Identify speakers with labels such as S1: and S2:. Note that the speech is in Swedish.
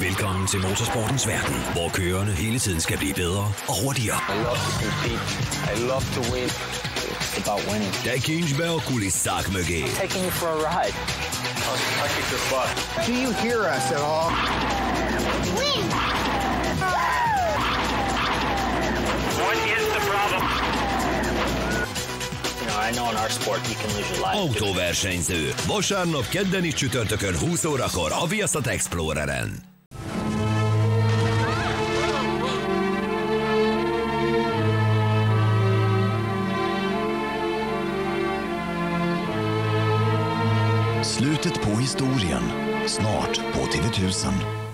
S1: Velkommen til motorsportens verden, hvor kørerne hele tiden skal blive bedre og hurtigere.
S2: I love to compete. I love to win. It's about winning.
S1: Der Kingsberg kulissaak mögé.
S2: Taking you for a ride. I'll, kick your butt.
S3: Do you hear us at all?
S4: What is the problem?
S2: You know, I know in our sport you can lose your life.
S1: Autóversenyző. Vasárnap, kedden és csütörtökön 20 órakor a Viaszat Exploreren.
S5: Slutet på historien. Snart på TV1000.